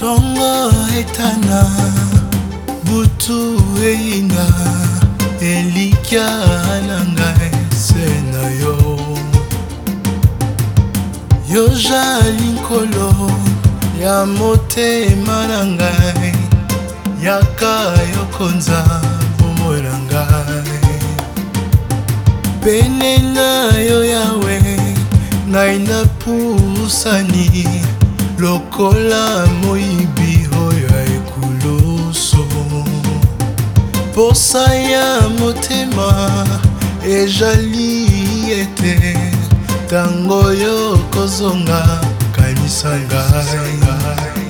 ntongo etana butu eyinga elikya na ngai se na yo yozali nkolo ya motema na ngai yaka yokonza bomoi na ngai pene na yo yawe ngai napusani lokola moyibi oyo ekuluso posa ya motema ezali ete ntango yo kozonga kanisa ngai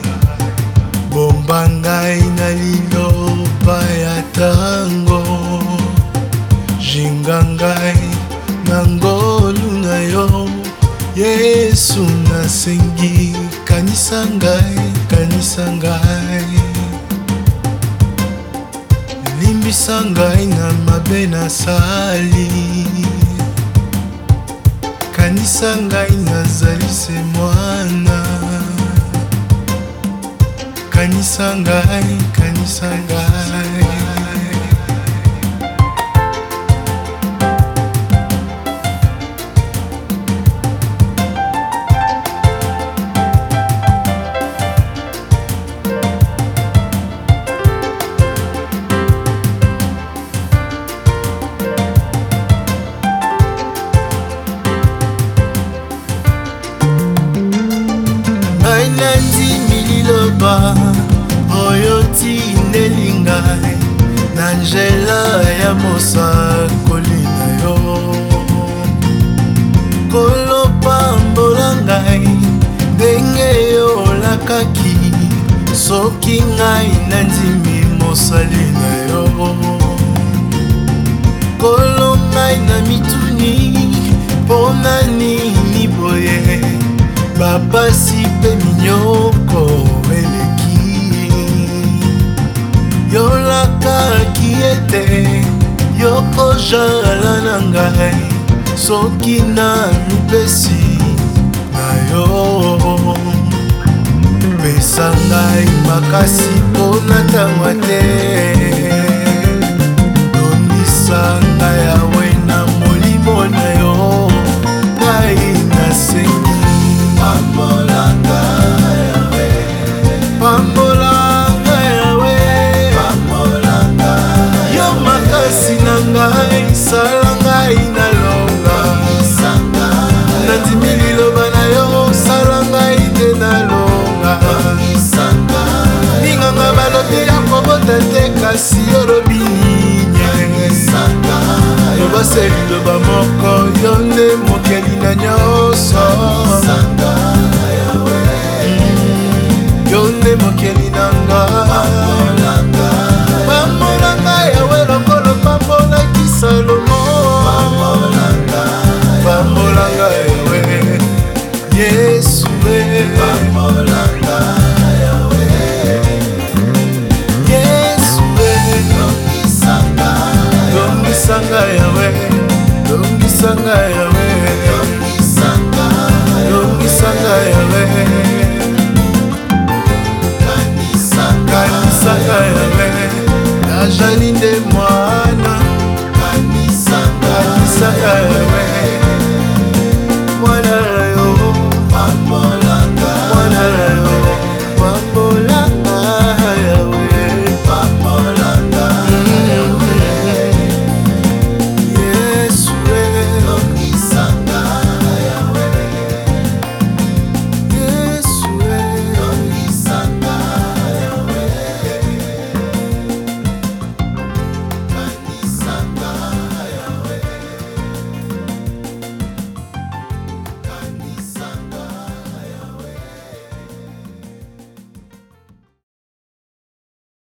bomba ngai na liloba ya ntango jinga ngai na ngolu na yo yesu nasengi kanisa ngai kanisa ngai limbisa ngai na mabe nasali kanisa ngai nazali se mwana kanisa ngai kanisa ngai natimi liloba oyo tindeli ngai na nzela ya mosakoli na yo kolopambola ngai ndenge yolakaki soki ngai nandimi mosali na yo kolo ngai na mituni mpo na nini boye bapasi mpe yo ozala na ngai soki na mipesi na yo pesa ngai makasi mpo na ntango te natimi liloba na yo osala ngai te nalonga ninganga balobi ya kobota te kasi olobi linya yoba se liloba na jani nde mwana kanisanga kanisa yawe eh, eh, eh.